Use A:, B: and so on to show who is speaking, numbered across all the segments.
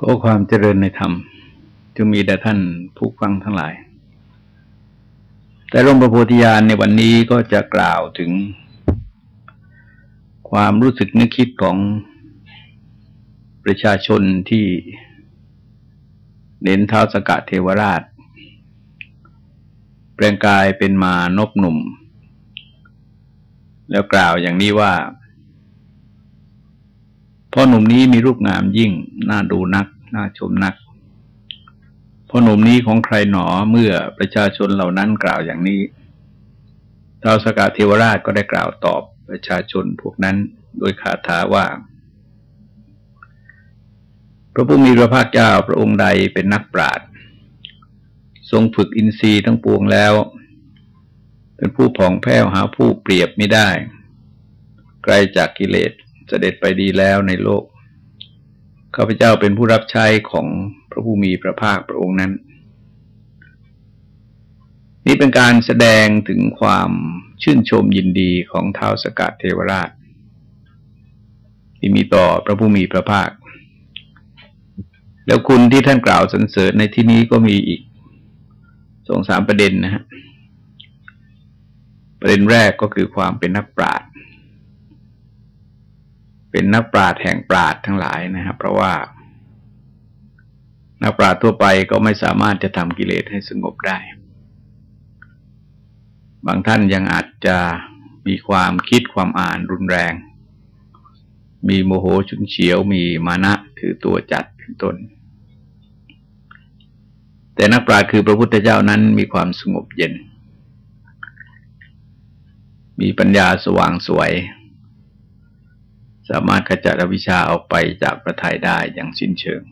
A: ขอความเจริญในธรรมจะมีแด่ท่านผู้ฟังทั้งหลาย แต่หลวงพระโพธิญาณในวันนี้ก็จะกล่าวถึง ความรู้สึกนึกคิดของประชาชนที่เน้นเท้าสกัดเทวราช แปลงกายเป็นมานพหนุ่ม แล้วกล่าวอย่างนี้ว่า พ่อหนุ่มนี้มีรูปงามยิ่ง น่าดูนัก น่าชมนัก พ่อหนุ่มนี้ของใครหนอเมื่อประชาชนเหล่านั้นกล่าวอย่างนี้ท้าวสกาเทวราชก็ได้กล่าวตอบประชาชนพวกนั้นโดยคาถาว่า พระผู้มีพระภาคเจ้าพระองค์ใดเป็นนักปราชญ์ทรงฝึกอินทรีย์ทั้งปวงแล้ว เป็นผู้ผ่องแผ้วหาผู้เปรียบไม่ได้ ไกลจากกิเลส เสด็จไปดีแล้วในโลกข้าพเจ้าเป็นผู้รับใช้ของพระผู้มีพระภาคพระองค์นั้น นี่เป็นการแสดงถึงความชื่นชมยินดีของเท้าสกัดเทวราช ที่มีต่อพระผู้มีพระภาค แล้วคุณที่ท่านกล่าวสรรเสริญในที่นี้ก็มีอีกสองสามประเด็นนะฮะประเด็นแรกก็คือความเป็นนักปราชญ์ เป็นนักปราชญ์แห่งปราชญ์ทั้งหลายนะครับ เพราะว่า นักปราชญ์ทั่วไปก็ไม่สามารถจะทำกิเลสให้สงบได้ บางท่านยังอาจจะมีความคิดความอ่านรุนแรง มีโมโหชุนเฉียว มีมานะถือตัวจัดเป็นต้น แต่นักปราชญ์คือพระพุทธเจ้านั้นมีความสงบเย็น มีปัญญาสว่างสวย สามารถขจัดอวิชชาออกไปจากประทัยได้อย่างสิ้นเชิง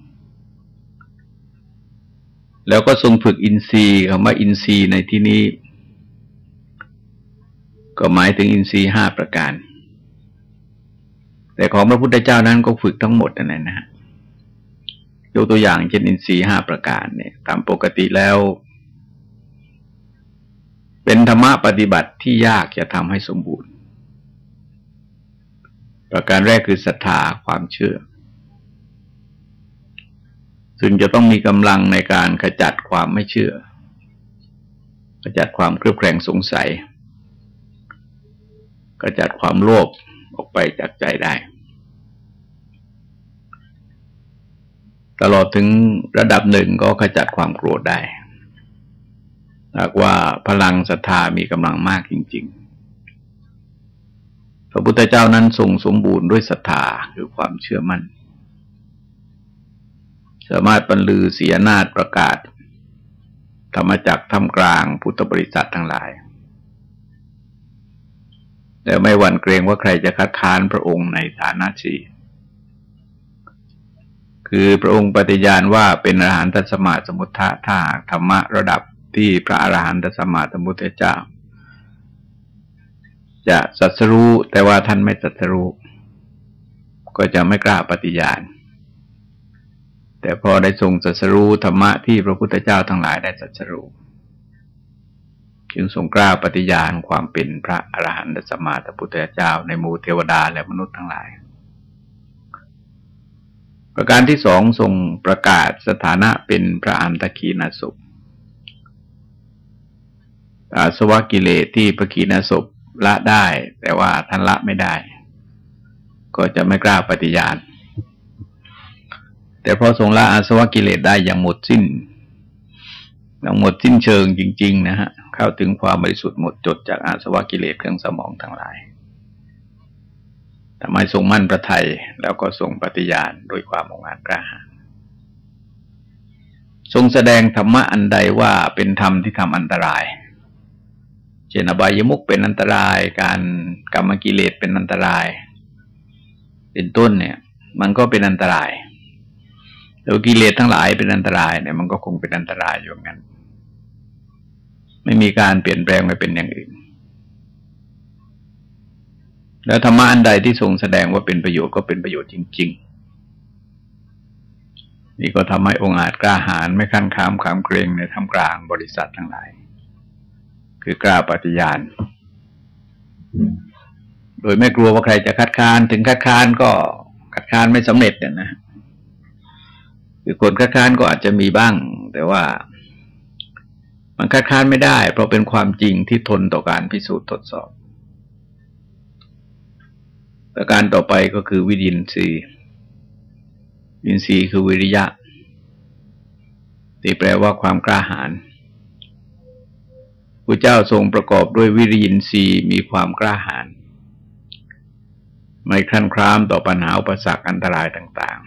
A: แล้วก็ทรงฝึกอินทรีย์คำว่าอินทรีย์ในที่นี้ ก็หมายถึงอินทรีย์ห้าประการ แต่ของพระพุทธเจ้านั้นก็ฝึกทั้งหมดนั่นแหละนะฮะยกตัวอย่างเช่นอินทรีย์ห้าประการเนี่ย ตามปกติแล้ว เป็นธรรมะปฏิบัติที่ยากจะทำให้สมบูรณ์ ประการแรกคือศรัทธาความเชื่อ ซึ่งจะต้องมีกำลังในการขจัดความไม่เชื่อ ขจัดความเครือบแคลงสงสัย ขจัดความโลภออกไปจากใจได้ ตลอดถึงระดับหนึ่งก็ขจัดความโกรธได้หากว่าพลังศรัทธามีกำลังมากจริง ๆ ระพุทธเจ้านั้นทรงสมบูรณ์ด้วยศรัทธาคือความเชื่อมัน่น สามารถบรรลือเสียนาฏประกาศ ธรรมจักทำกลางพุทธบริษัททั้งหลาย แต่ไม่หวั่นเกรงว่าใครจะคัดค้านพระองค์ในฐานะชีคือพระองค์ปฏิญาณว่าเป็นอรหันตสมาสมุทธะถ้าธรรมะระดับที่พระอรหันตสมาสมุทธเจ้า จะสัตรู้แต่ว่าท่านไม่สัตรู้ก็จะไม่กล้าปฏิญาณ แต่พอได้ทรงสัตรู้ธรรมะที่พระพุทธเจ้าทั้งหลายได้สัตรู้จึงทรงกล้าปฏิญาณความเป็นพระอรหันตสมมาตพุทธเจ้าในหมู่เทวดาและมนุษย์ทั้งหลาย ประการที่สองทรงประกาศสถานะเป็นพระอันตคีนาศอาสวะกิเลสที่พระกีนาศพ ละได้ แต่ว่าท่านละไม่ได้ ก็จะไม่กล้าปฏิญาณ แต่พอทรงละอาสวะกิเลสได้อย่างหมดสิ้นอย่างหมดสิ้นเชิงจริง ๆ นะฮะเข้าถึงความบริสุทธิ์หมดจดจากอาสวะกิเลสเครื่องสมองทั้งหลายทำไมทรงมั่นประทัยแล้วก็ทรงปฏิญาณด้วยความองอาจกล้าหาญทรงแสดงธรรมะอันใดว่าเป็นธรรมที่ทำอันตราย เช่นอบายมุกเป็นอันตราย การกรรมกิเลสเป็นอันตราย เป็นต้นเนี่ย มันก็เป็นอันตรายแล้วกิเลสทั้งหลายเป็นอันตรายเนี่ยมันก็คงเป็นอันตรายอยู่งั้น ไม่มีการเปลี่ยนแปลงไปเป็นอย่างอื่น แล้วธรรมะอันใดที่ทรงแสดงว่าเป็นประโยชน์ก็เป็นประโยชน์จริง ๆ นี่ก็ทำให้องค์อาจกล้าหาญไม่ขั้นขามขามเกรงในท่ามกลางบริษัททั้งหลาย คือกล้าปฏิญาณ โดยไม่กลัวว่าใครจะคัดค้าน ถึงคัดค้านก็คัดค้านไม่สำเร็จเนี่ยนะคือคนคัดค้านก็อาจจะมีบ้าง แต่ว่า มันคัดค้านไม่ได้ เพราะเป็นความจริงที่ทนต่อการพิสูจน์ทดสอบประการต่อไปก็คือวิดินรีวินรีคือวิริยะที่แปลว่าความกล้าหาญ พระเจ้าทรงประกอบด้วยวิริยินทรีย์มีความกล้าหาญไม่คลั่นครามต่อปัญหาอุปสรรคอันตรายต่าง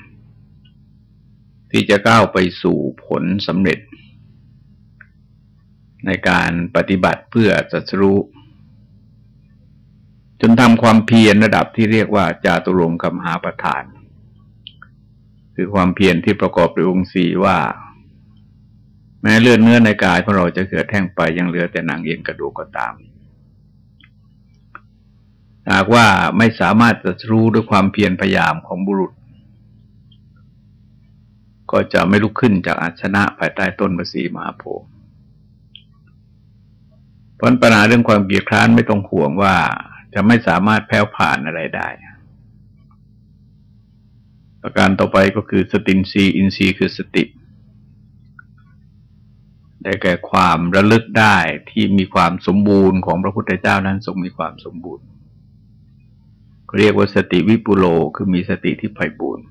A: ๆ ที่จะก้าวไปสู่ผลสำเร็จ ในการปฏิบัติเพื่อจัสรู้จนทำความเพียรระดับที่เรียกว่าจาตุรงคำหาประธาน คือความเพียรที่ประกอบด้วยองค์สีว่า แม้เลือดเนื้อในกายของเราจะเกิดแห้งไปยังเหลือแต่หนังเอ็นกระดูกก็ตามหากว่าไม่สามารถจะรู้ด้วยความเพียรพยายามของบุรุษ ก็จะไม่ลุกขึ้นจากอาชนะภายใต้ต้นมสีมหาโพธิ์ปัญหาเรื่องความเกียดคร้านไม่ต้องห่วงว่าจะไม่สามารถแพ้วผ่านอะไรได้ ประการต่อไปก็คือสตินซีอินซีคือสติ ได้แก่ความระลึกได้ที่มีความสมบูรณ์ของพระพุทธเจ้านั้นทรงมีความสมบูรณ์ เรียกว่าสติวิปุโลคือมีสติที่ไพ่บูรณ์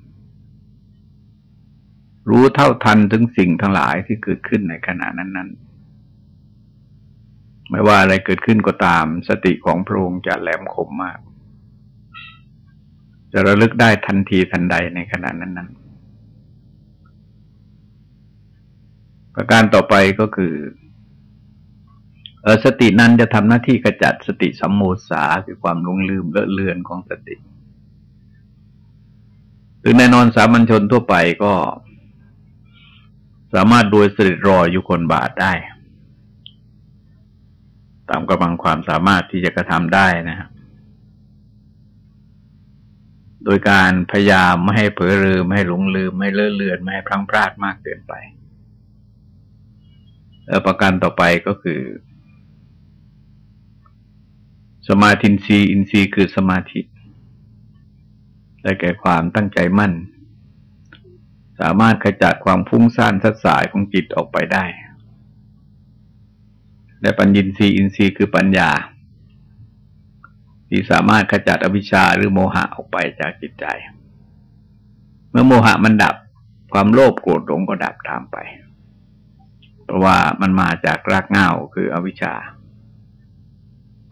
A: รู้เท่าทันถึงสิ่งทั้งหลายที่เกิดขึ้นในขณะนั้นๆไม่ว่าอะไรเกิดขึ้นก็ตามสติของพระองค์จะแหลมคมมาก จะระลึกได้ทันทีทันใดในขณะนั้นๆ ประการต่อไปก็คือสตินั้นจะทำหน้าที่กระจัดสติสัมโมสาคือความลงลืมเลอะเลือนของสติหรือแน่นอนสามัญชนทั่วไปก็ สามารถโดยสติรออยู่คนบาทได้ ตามกำลังความสามารถที่จะกระทำได้นะครับโดยการพยายามไม่ให้เผลอลืมไม่ให้หลงลืม ไม่เลอะเลือน ไม่ให้พลั้งพลาดมากเกินไป ประการต่อไปก็คือ สมาธินรีอินทรีย์คือสมาธิ ได้แก่ความตั้งใจมั่น สามารถขจัดความฟุ้งซ่านสัดสายของจิตออกไปได้ และปัญญินทรีย์อินทรีย์คือปัญญา ที่สามารถขจัดอวิชชาหรือโมหะออกไปจากจิตใจ เมื่อโมหะมันดับความโลภโกรธหลงก็ดับตามไป เพราะว่ามันมาจากรากเหง้าคืออวิชชา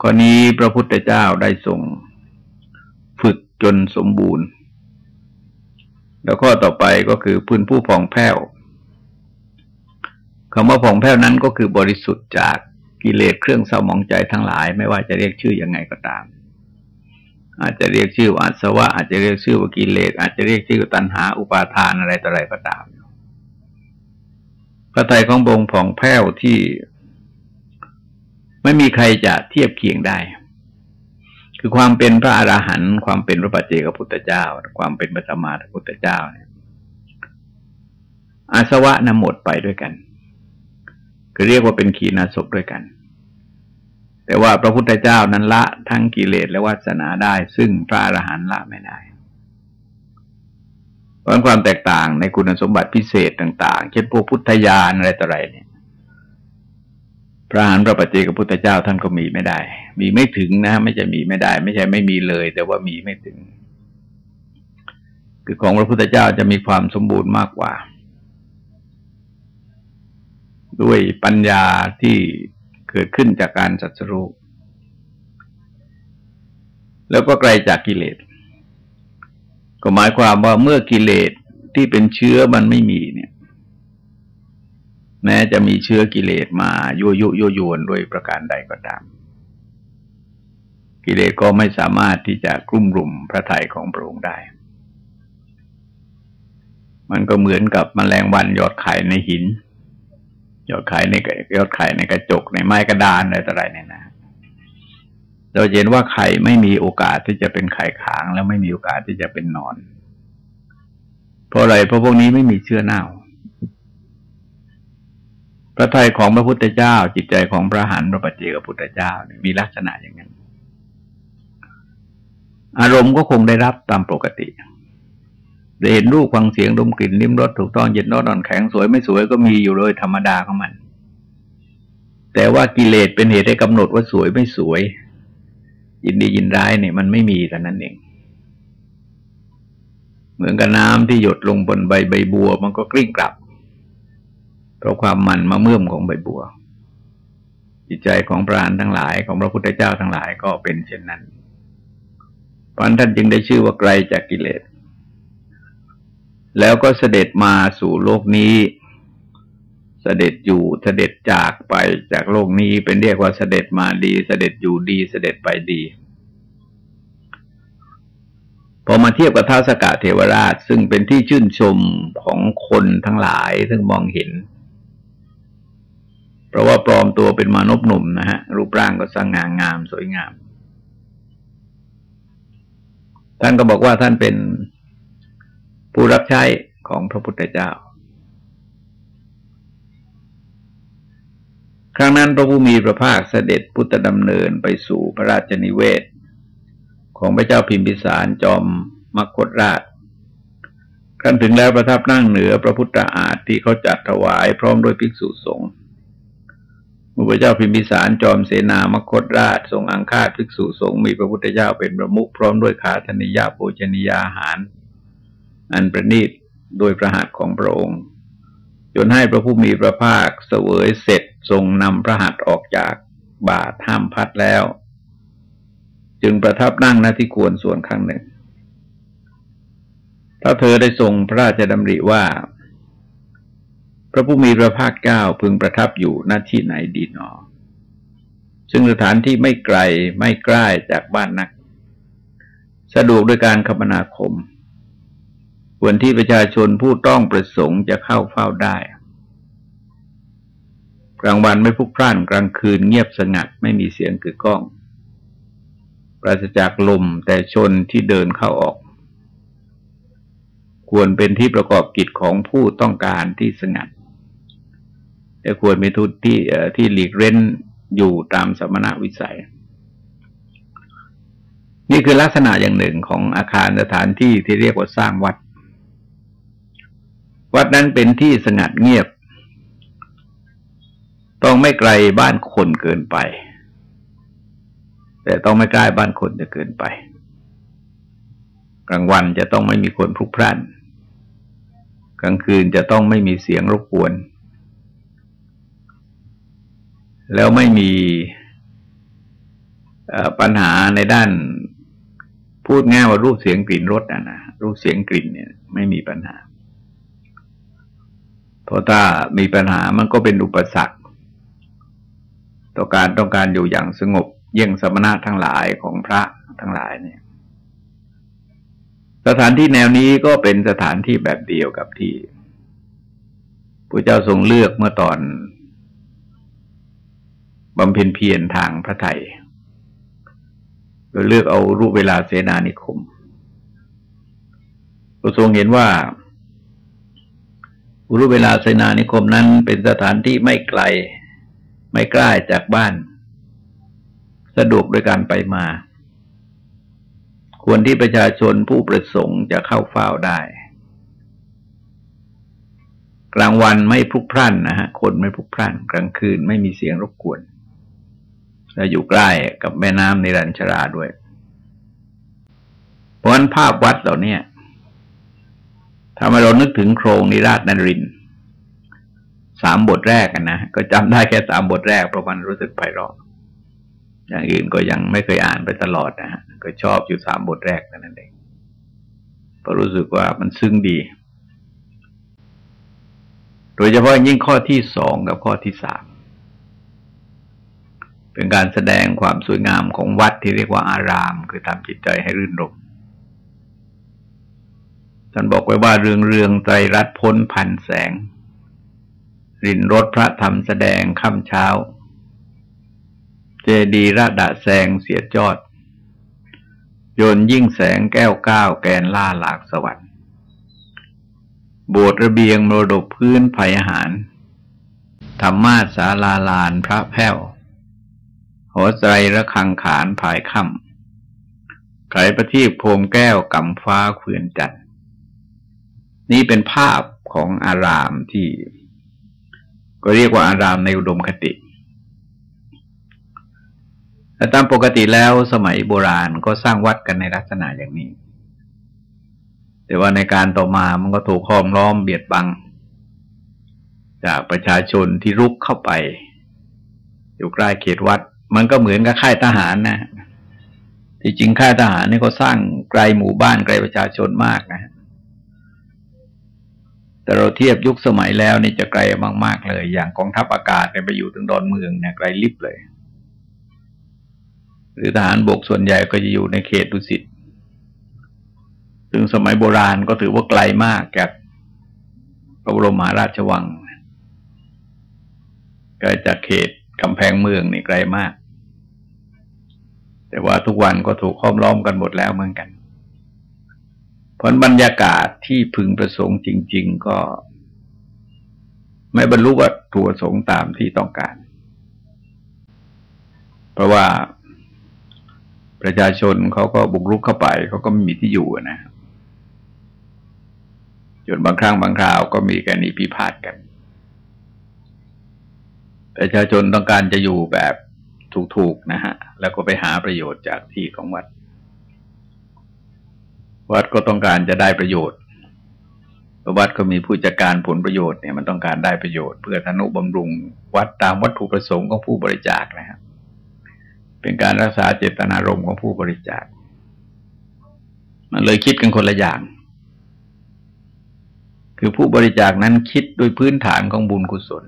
A: ข้อนี้พระพุทธเจ้าได้ทรงฝึกจนสมบูรณ์ แล้วข้อต่อไปก็คือพื้นผู้ผ่องแผ้วคำว่าผ่องแผ้วนั้นก็คือบริสุทธิ์จากกิเลสเครื่องเศร้าหมองใจทั้งหลาย ไม่ว่าจะเรียกชื่อยังไงก็ตาม อาจจะเรียกชื่อว่าสวะอาจจะเรียกชื่อว่ากิเลสอาจจะเรียกชื่อตัณหาอุปาทานอะไรต่ออะไรก็ตาม พระไตรของบงผ่องแผ้วที่ไม่มีใครจะเทียบเคียงได้ คือความเป็นพระอราหันต์ความเป็นพระปัจเจกพุทธเจ้า ความเป็นพระสมมาพระพุทธเจ้าเนี่ยอาสวะนำหมดไปด้วยกันคือเรียกว่าเป็นขีณาศพด้วยกัน แต่ว่าพระพุทธเจ้านั้นละทั้งกิเลสและวาสนาได้ ซึ่งพระอรหันต์ละไม่ได้ เพราะความแตกต่างในคุณสมบัติพิเศษต่าง ๆ เช่นพวกพุทธญาณอะไรต่ออะไรเนี่ย พระหานพระปฏิเจกพุทธเจ้าท่านก็มีไม่ได้ มีไม่ถึงนะ ไม่ใช่มีไม่ได้ ไม่ใช่ไม่มีเลย แต่ว่ามีไม่ถึง คือของพระพุทธเจ้าจะมีความสมบูรณ์มากกว่า ด้วยปัญญาที่เกิดขึ้นจากการสัจรูแล้วก็ไกลจากกิเลส ก็หมายความว่าเมื่อกิเลสที่เป็นเชื้อมันไม่มีเนี่ย แม้จะมีเชื้อกิเลสมายั่วยุยั่วยวนด้วยประการใดก็ตาม กิเลสก็ไม่สามารถที่จะกลุ่มรุมพระทัยของพระองค์ได้ มันก็เหมือนกับมแมลงวันยอดไข่ในหินยอดไข่ในยอดไข่ในกระจกในไม้กระดานอะไรต่ออะไรเนี่ยนะเเราเห็นว่าไข่ไม่มีโอกาสที่จะเป็นไข่ขาง แล้วไม่มีโอกาสที่จะเป็นนอน เพราะอะไรเพราะพวกนี้ไม่มีเชื้อเน่า พระทัยของพระพุทธเจ้า จิตใจของพระหันพระปัจเจกพุทธเจ้ามีลักษณะอย่างนั้น อารมณ์ก็คงได้รับตามปกติได้เห็นรูปฟังเสียงดมกลิ่นลิ้มรสถูกต้องเย็นร้อนอ่อนแข็งสวยไม่สวยก็มีอยู่เลยธรรมดาของมัน แต่ว่ากิเลสเป็นเหตุให้กำหนดว่าสวยไม่สวย ยินดียินร้ายเนี่ยมันไม่มีแต่นั้นเอง เหมือนกับน้ำที่หยดลงบนใบใบบัว มันก็กลิ้งกลับ เพราะความมันมาเมื่อมของใบบัว จิตใจของพระานทั้งหลายของพระพุทธเจ้าทั้งหลายก็เป็นเช่นนั้นเพราะท่านจึงได้ชื่อว่าไกลจากกิเลส แล้วก็เสด็จมาสู่โลกนี้ เสด็จอยู่เสด็จจากไปจากโลกนี้เป็นเรียกว่าเสด็จมาดี เสด็จอยู่ดี เสด็จไปดี พอมาเทียบกับท้าสกะเทวราช ซึ่งเป็นที่ชื่นชมของคนทั้งหลายซึ่งมองเห็น เพราะว่าปลอมตัวเป็นมนุษย์หนุ่มนะฮะ รูปร่างก็สง่างามสวยงาม ท่านก็บอกว่าท่านเป็นผู้รับใช้ของพระพุทธเจ้า ครั้งนั้นพระผู้มีพระภาคเสด็จพุทธดำเนินไปสู่พระราชนิเวศ ของพระเจ้าพิมพิสารจอมมกฏราชขั้นถึงแล้วประทับนั่งเหนือพระพุทธอาฏที่เขาจัดถวายพร้อมด้วยภิกษุสงฆ์พระเจ้าพิมพิสารจอมเสนามคตราชทรงอังคาดภิกษุสงฆ์มีพระพุทธเจ้าเป็นประมุขพร้อมด้วยขาธนิยาโภชนิยาหาร อันประณีตโดยประหัตของพระองค์ จนให้พระผู้มีพระภาคเสวยเสร็จ ทรงนำพระหัตออกจากบาทห้ามพัดแล้ว จึงประทับนั่งหน้าที่ควรส่วนข้างหนึ่งถ้าเธอได้ทรงพระราชดำริว่า พระผู้มีพระภาคเจ้าพึงประทับอยู่หน้าที่ไหนดีหนอ ซึ่งสถานที่ไม่ไกลไม่ใกล้จากบ้านนัก สะดวกด้วยการคมนาคมควรที่ประชาชนผู้ต้องประสงค์จะเข้าเฝ้าได้ ลางวันไม่พุกพร่าน กลางคืนเงียบสงัด ไม่มีเสียงกึกก้อง ปราศจากลมแต่ชนที่เดินเข้าออก ควรเป็นที่ประกอบกิจของผู้ต้องการที่สงัดแต่ควรมีทุตที่ที่หลีกเร้นอยู่ตามสมณวิสัย นี่คือลักษณะอย่างหนึ่งของอาคารสถานที่ที่เรียกว่าสร้างวัด วัดนั้นเป็นที่สงัดเงียบ ต้องไม่ไกลบ้านคนเกินไป แต่ต้องไม่ใกล้บ้านคนจะเกินไป กลางวันจะต้องไม่มีคนพลุกพล่าน กลางคืนจะต้องไม่มีเสียงรบกวน แล้วไม่มีปัญหาในด้านพูดง่ายว่ารูปเสียงกลิ่นรสนะนะรูปเสียงกลิ่นเนี่ย ไม่มีปัญหาเพราะถ้ามีปัญหามันก็เป็นอุปสรรค ต่อการต้องการอยู่อย่างสงบ เยี่ยงสมณะทั้งหลายของพระทั้งหลายเนี่ย สถานที่แนวนี้ก็เป็นสถานที่แบบเดียวกับที่พระเจ้าทรงเลือกเมื่อตอนบำเพ็ญเพียรทางพระไทยโดยเลือกเอารูปเวลาเสนานิคมพระทรงเห็นว่าอุรุเวลาเสนานิคมนั้นเป็นสถานที่ไม่ไกล ไม่ใกล้จากบ้าน สะดวกโดยการไปมา ควรที่ประชาชนผู้ประสงค์จะเข้าเฝ้าได้ กลางวันไม่พลุกพล่านนะฮะ คนไม่พลุกพล่าน กลางคืนไม่มีเสียงรบกวนและอยู่ใกล้กับแม่น้ำในรัญชราด้วย เพราะฉะนั้นภาพวัดเหล่านี้ทำให้เรานึกถึงโครงนิราชนริน สามบทแรกนะก็จำได้แค่สามบทแรกเพราะมันรู้สึกไพเราะอย่างอื่นก็ยังไม่เคยอ่านไปตลอดนะฮะก็ชอบอยู่สามบทแรกนั่นเองเพราะรู้สึกว่ามันซึ้งดี โดยเฉพาะยิ่งข้อที่สองกับข้อที่สามเป็นการแสดงความสวยงามของวัดที่เรียกว่าอาราม คือทำจิตใจให้รื่นรมท่านบอกไว้ว่าเรืองเรืองใจรัดพ้นพันแสง รินรถพระธรรมแสดงค่ำเช้า เจดีระดะแสงเสียจอด โยนยิ่งแสงแก้วก้าวแกนล่าหลากสวรรค์โบสถ์ระเบียงมรดกพื้นภัยอาหาร ธรรมาสาลาลานพระแพ้วหัวใจระคังขานภายค่ำไขประทีปโพมแก้วกำฟ้าเขื่อนจันทนี่เป็นภาพของอารามที่ ก็เรียกว่าอารามในอุดมคติแต่ตามปกติแล้วสมัยโบราณก็สร้างวัดกันในลักษณะอย่างนี้ แต่ว่าในการต่อมามันก็ถูกค้อมล้อมเบียดบัง จากประชาชนที่รุกเข้าไป อยู่ใกล้เขตวัด มันก็เหมือนกับค่ายทหารนะที่จริงค่ายทหารนี่ก็สร้างไกลหมู่บ้านไกลประชาชนมากนะ แต่เราเทียบยุคสมัยแล้วนี่จะไกลมากๆเลย อย่างกองทัพอากาศเนี่ยไปอยู่ถึงดอนเมืองเนี่ยไกลลิบเลย หรือทหารบกส่วนใหญ่ก็จะอยู่ในเขตดุสิตซึ่งสมัยโบราณก็ถือว่าไกลมากจากพระบรมมหาราชวังไกลจากเขตกำแพงเมืองนี่ไกลมาก แต่ว่าทุกวันก็ถูกค้อมล้อมกันหมดแล้วเหมือนกัน ผลบรรยากาศที่พึงประสงค์จริง ๆ ก็ ไม่บรรลุวัตถุประสงค์ตามที่ต้องการ เพราะว่าประชาชนเขาก็บุกรุกเข้าไปเขาก็ไม่มีที่อยู่นะจนบางครั้งบางคราวก็มีการนีพิพาทกัน ประชาชนต้องการจะอยู่แบบถูกๆนะฮะ แล้วก็ไปหาประโยชน์จากที่ของวัด วัดก็ต้องการจะได้ประโยชน์วัดก็มีผู้จัดการผลประโยชน์เนี่ยมันต้องการได้ประโยชน์ เพื่อธนุบำรุงวัดตามวัตถุประสงค์ของผู้บริจาคนะครับ เป็นการรักษาเจตนารมณ์ของผู้บริจาค มันเลยคิดกันคนละอย่าง คือผู้บริจาคนั้นคิดด้วยพื้นฐานของบุญกุศล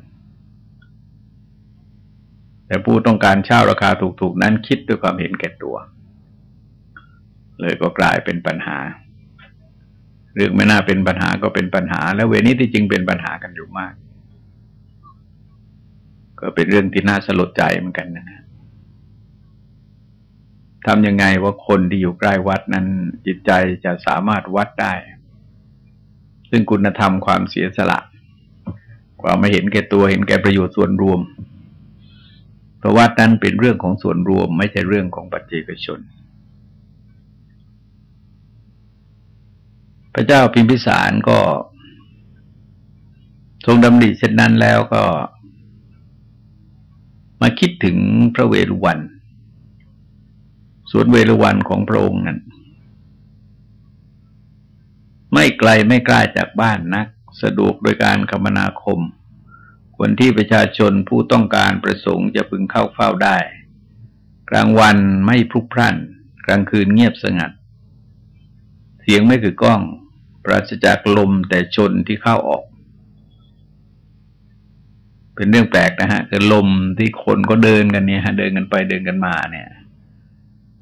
A: แต่ผู้ต้องการเช่าราคาถูกๆ นั้นคิดด้วยความเห็นแก่ตัว เลยก็กลายเป็นปัญหา เรื่องไม่น่าเป็นปัญหาก็เป็นปัญหา แล้วเวนี้ที่จริงเป็นปัญหากันอยู่มาก ก็เป็นเรื่องที่น่าสลดใจเหมือนกันนะทำยังไงว่าคนที่อยู่ใกล้วัดนั้น จิตใจจะสามารถวัดได้ ซึ่งคุณธรรมความเสียสละความไม่เห็นแก่ตัวเห็นแก่ประโยชน์ส่วนรวม เพราะวัดนั้นเป็นเรื่องของส่วนรวมไม่ใช่เรื่องของปัจเจกชน พระเจ้าพิมพิสารก็ทรงดำริเช่นนั้นแล้วก็ มาคิดถึงพระเวรุวันสวนเวรุวันของพระองค์นั้น ไม่ไกลไม่ใกล้จากบ้านนัก สะดวกโดยการคมนาคม คนที่ประชาชนผู้ต้องการประสงค์จะพึงเข้าเฝ้าได้ กลางวันไม่พลุกพล่าน กลางคืนเงียบสงัด สียงไม่คือกล้อง ปราศจากลมแต่ชนที่เข้าออก เป็นเรื่องแปลกนะฮะคือลมที่คนก็เดินกันเนี่ยเดินกันไปเดินกันมาเนี่ย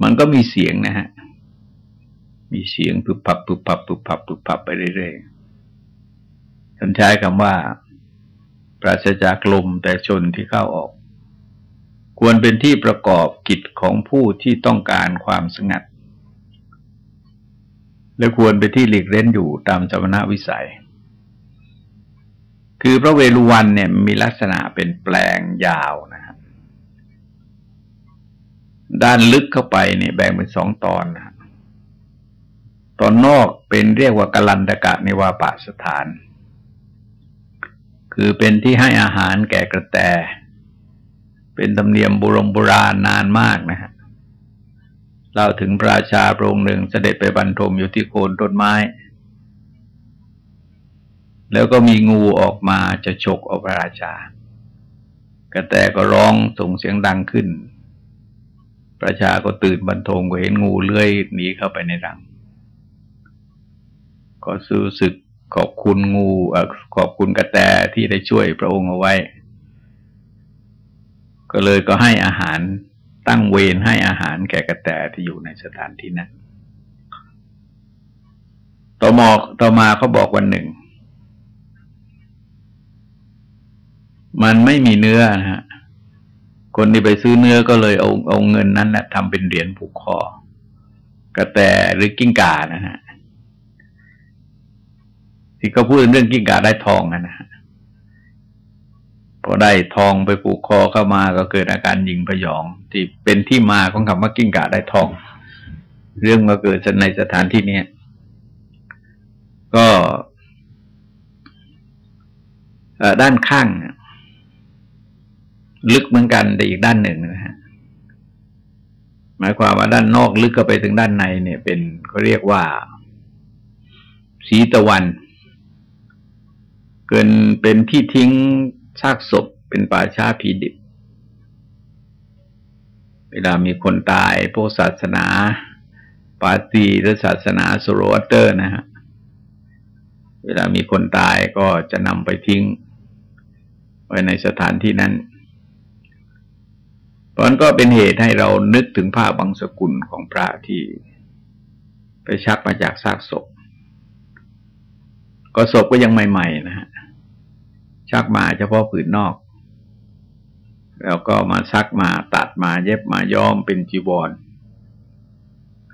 A: มันก็มีเสียงนะฮะมีเสียงปุบปับปุบปับปุบปับปุบปับไปเรื่อยๆท่านใช้คำว่า ปราศจากลมแต่ชนที่เข้าออก ควรเป็นที่ประกอบกิจของผู้ที่ต้องการความสงัด และควรไปที่หลีกเล่นอยู่ตามจมนาวิสัย คือพระเวรุวันเนี่ยมีลักษณะเป็นแปลงยาวนะครับด้านลึกเข้าไปเนี่ยแบ่งเป็นสองตอนนะตอนนอกเป็นเรียกว่ากลันตกะในวาปาสถาน คือเป็นที่ให้อาหารแก่กระแต เป็นธรรมเนียมบุรมโบราณนานมากนะฮะ เล่าถึงพระราชาพระองค์หนึ่งเสด็จไปบรรทมอยู่ที่โคนต้นไม้ แล้วก็มีงูออกมาจะฉกเอาพระราชากระแตก็ร้องส่งเสียงดังขึ้นประชาก็ตื่นบรรทมก็เห็นงูเลื้อยหนีเข้าไปในรัง ก็สู้สึกขอบคุณงูขอบคุณกระแตที่ได้ช่วยพระองค์เอาไว้ ก็เลยก็ให้อาหาร ตั้งเวรให้อาหารแก่กระแตที่อยู่ในสถานที่นั้น ต่อมาต่อมาเขาบอกวันหนึ่ง มันไม่มีเนื้อนะฮะ คนที่ไปซื้อเนื้อก็เลยเอาเอาเงินนั้นแหละทำเป็นเหรียญผูกคอ กระแตหรือกิ้งก่านะฮะ ที่เขาพูดเรื่องกิ้งก่าได้ทองนะฮะ พอได้ทองไปผูกคอเข้ามาก็เกิดอาการยิงพยอง ที่เป็นที่มาของคำว่ากิ้งก่าได้ทอง เรื่องมาเกิดในสถานที่นี้ก็ด้านข้าง ลึกเหมือนกันแต่อีกด้านหนึ่งนะฮะหมายความว่าด้านนอกลึกก็ไปถึงด้านในเนี่ย เป็นเขาเรียกว่า สีตะวัน เกินเป็นที่ทิ้ง ซากศพเป็นป่าช้าผีดิบ เวลามีคนตายพวกศาสนาปาตีหรือศาสนาสโรเตอร์นะฮะ เวลามีคนตายก็จะนำไปทิ้ง ไว้ในสถานที่นั้นเพราะนั้นก็เป็นเหตุให้เรานึกถึงภาพบางสกุลของพระที่ไปชักมาจากซากศพ ก็ศพก็ยังใหม่ ๆ นะฮะ ชักมาเฉพาะผืนนอก แล้วก็มาซักมาตัดมาเย็บมาย้อมเป็นจีวร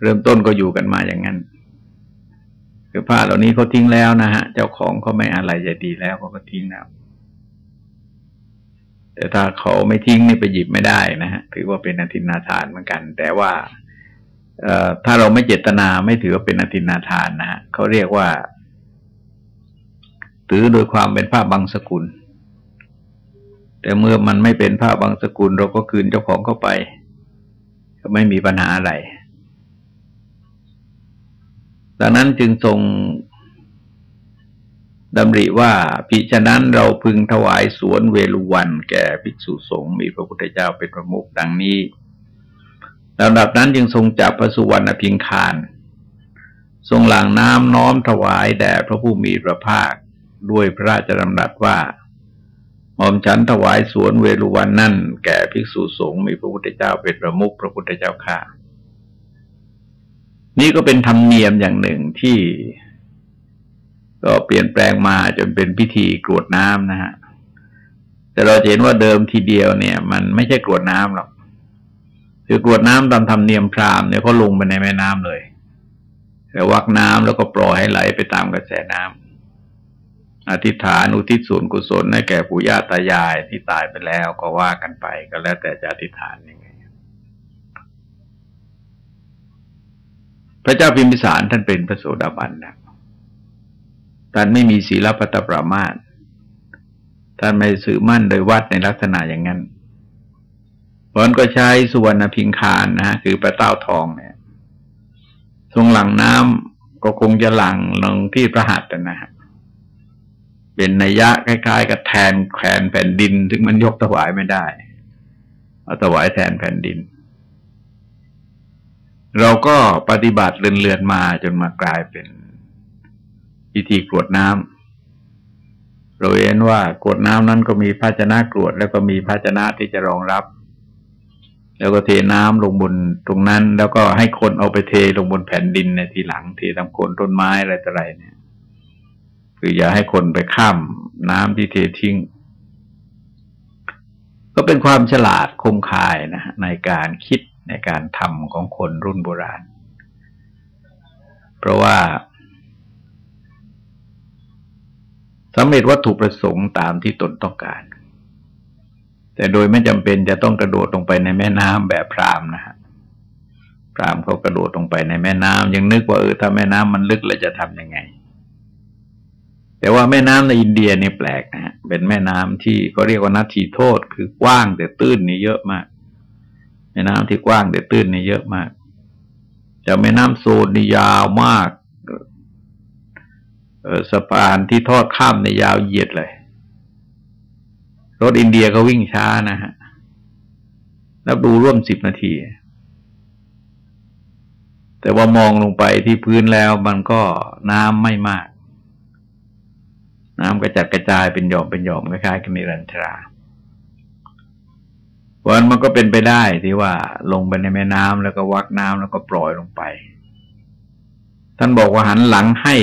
A: เริ่มต้นก็อยู่กันมาอย่างนั้นคือผ้าเหล่านี้เขาทิ้งแล้วนะฮะ เจ้าของเขาไม่อะไรจะดีแล้วเขาก็ทิ้งแล้วแต่ถ้าเขาไม่ทิ้งนี่ไปหยิบไม่ได้นะฮะถือว่าเป็นอธินาทานเหมือนกัน แต่ว่า เอ่อถ้าเราไม่เจตนาไม่ถือว่าเป็นอธินาทานนะฮะเขาเรียกว่า ถือโดยความเป็นผ้าบางสกุล แต่เมื่อมันไม่เป็นผ้าบางสกุล เราก็คืนเจ้าของเข้าไป ก็ไม่มีปัญหาอะไรดังนั้นจึงทรงดำริว่าพิฉะนั้นเราพึงถวายสวนเวลุวัน แก่ภิกษุสงฆ์มีพระพุทธเจ้าเป็นประมุขดังนี้ลำดับนั้นจึงทรงจับพระสุวรรณพิงคาร ทรงหลังน้ำน้อมถวายแด่พระผู้มีพระภาค ด้วยพระราชดำรัสว่าหม่อมฉันถวายสวนเวลุวันนั่น แก่ภิกษุสงฆ์มีพระพุทธเจ้าเป็นประมุขพระพุทธเจ้าค่ะนี่ก็เป็นธรรมเนียมอย่างหนึ่งที่ ก็เปลี่ยนแปลงมาจนเป็นพิธีกรวดน้ำนะฮะแต่เราเห็นว่าเดิมทีเดียวเนี่ย มันไม่ใช่กรวดน้ำหรอกคือกรวดน้ำตามธรรมเนียมพราหมณ์เนี่ยเขาลงไปในแม่น้ำเลย แต่วักน้ำแล้วก็ปล่อยให้ไหลไปตามกระแสน้ำ อธิษฐานอุทิศส่วนกุศลให้แก่ปู่ย่าตายายที่ตายไปแล้วก็ว่ากันไปก็แล้วแต่จะอธิษฐานยังไง พระเจ้าพิมพิสารท่านเป็นพระโสดาบันนะท่านไม่มีศีลปัตปรามาตท่านไม่สื่อมั่นโดยวัดในลักษณะอย่างนั้นเพราะนั้นก็ใช้สุวรรณพิงคารนะฮะคือประเต้าทองเนี่ย ทรงหลังน้ำก็คงจะหลังลงที่พระหัตถ์นะฮะ เป็นนัยยะคล้ายๆ กับแทนแขวนแผ่นดินถึงมันยกถวายไม่ได้เอาถวายแทนแผ่นดิน เราก็ปฏิบัติเลื่อนๆมาจนมากลายเป็นพิธีกรวดน้ำเราเห็นว่ากรวดน้ำนั้นก็มีภาชนะกรวด แล้วก็มีภาชนะที่จะรองรับ แล้วก็เทน้ำลงบนตรงนั้น แล้วก็ให้คนเอาไปเทลงบนแผ่นดินในทีหลังเทตามโคนต้นไม้อะไรต่ออะไรเนี่ย คืออย่าให้คนไปข้ามน้ำที่เททิ้ง ก็เป็นความฉลาดคมคายนะในการคิดในการทำของคนรุ่นโบราณ เพราะว่าสำเร็จวัตถุประสงค์ตามที่ตนต้องการ แต่โดยไม่จำเป็นจะต้องกระโดดลงไปในแม่น้ำแบบพรามนะฮะพรามเขากระโดดลงไปในแม่น้ำยังนึกว่าเออถ้าแม่น้ำมันลึกเราจะทำยังไง แต่ว่าแม่น้ำในอินเดียเนี่ยแปลกนะฮะเป็นแม่น้ำที่เขาเรียกว่านัทีโทษ คือกว้างแต่ตื้นนี่เยอะมาก แม่น้ำที่กว้างแต่ตื้นนี่เยอะมากจากแม่น้ำโซนนี่ยาวมากสะพานที่ทอดข้ามในยาวเหยียดเลย รถอินเดียก็วิ่งช้านะฮะนับดูร่วมสิบนาที แต่ว่ามองลงไปที่พื้นแล้วมันก็น้ำไม่มาก น้ำกระจัดกระจายเป็นหย่อมเป็นหย่อมคล้ายๆกับนิรันทราเพราะนั้นมันก็เป็นไปได้ที่ว่าลงไปในแม่น้ำแล้วก็วักน้ำแล้วก็ปล่อยลงไป ท่านบอกว่าหันหลังให้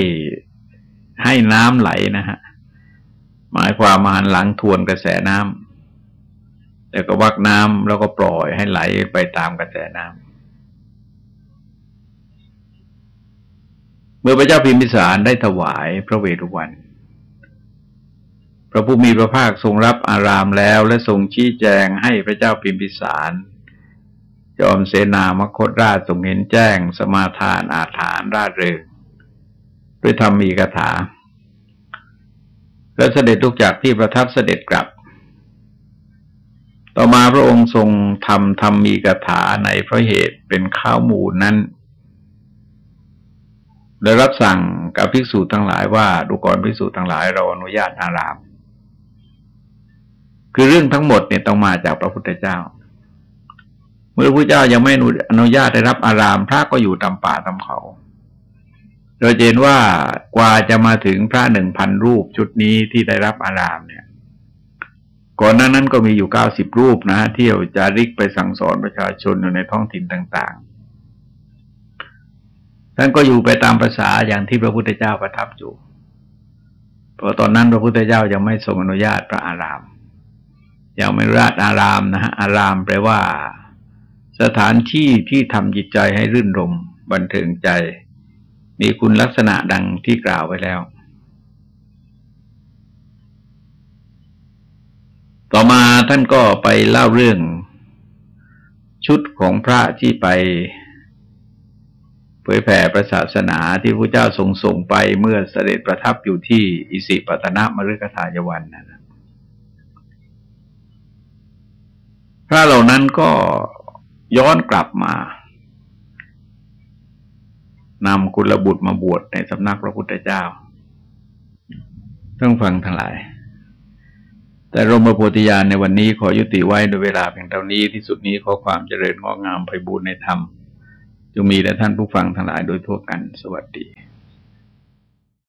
A: ให้น้ำไหลนะฮะหมายความมาหันหลังทวนกระแสน้ำแล้วก็วักน้ำแล้วก็ปล่อยให้ไหลไปตามกระแสน้ำเมื่อพระเจ้าพิมพิสารได้ถวายพระเวรุวัน พระผู้มีพระภาคทรงรับอารามแล้วและทรงชี้แจงให้พระเจ้าพิมพิสาร จอมเสนามคตราชทรงเห็นแจ้งสมาทานอาถานราชเริงด้วยธรรมีกถา แล้วเสด็จลุกจากที่ประทับเสด็จกลับ ต่อมาพระองค์ทรงทำทำมีกถาในพระเหตุเป็นข้าวมูลนั้นได้รับสั่งกับภิกษุทั้งหลายว่าดูก่อนภิกษุทั้งหลายเราอนุญาตอาราม คือเรื่องทั้งหมดเนี่ยต้องมาจากพระพุทธเจ้า เมื่อพระพุทธเจ้ายังไม่อนุญาตได้รับอาราม พระก็อยู่ตามป่าตามเขาเราเห็นว่ากว่าจะมาถึงพระหนึ่งพันรูปชุดนี้ที่ได้รับอารามเนี่ย ก่อนหน้านั้นก็มีอยู่เก้าสิบรูปนะ เที่ยวจาริกไปสั่งสอนประชาชนอยู่ในท้องถิ่นต่างๆ ท่านก็อยู่ไปตามภาษาอย่างที่พระพุทธเจ้าประทับอยู่เพราะตอนนั้นพระพุทธเจ้ายังไม่ทรงอนุญาตพระอาราม ยังไม่ราชอารามนะฮะอารามแปลว่า สถานที่ที่ทำจิตใจให้รื่นรมบันเทิงใจ มีคุณลักษณะดังที่กล่าวไว้แล้ว ต่อมาท่านก็ไปเล่าเรื่อง ชุดของพระที่ไปเผยแผ่ประศาสนาที่พระเจ้าทรงส่งไปเมื่อเสด็จประทับอยู่ที่อิสิปตนมฤคทายวันนะ พระเหล่านั้นก็ย้อนกลับมานำกุลบุตรมาบวชในสำนักพระพุทธเจ้าต้องฟังทั้งหลาย แต่รมโพธิญาณในวันนี้ขอยุติไว้โดยเวลาเพียงเท่านี้ที่สุดนี้ขอความเจริญงอกงามไพบูรณในธรรมจงมีแด่ท่านผู้ฟังทั้งหลายโดยทั่วกันสวัสดี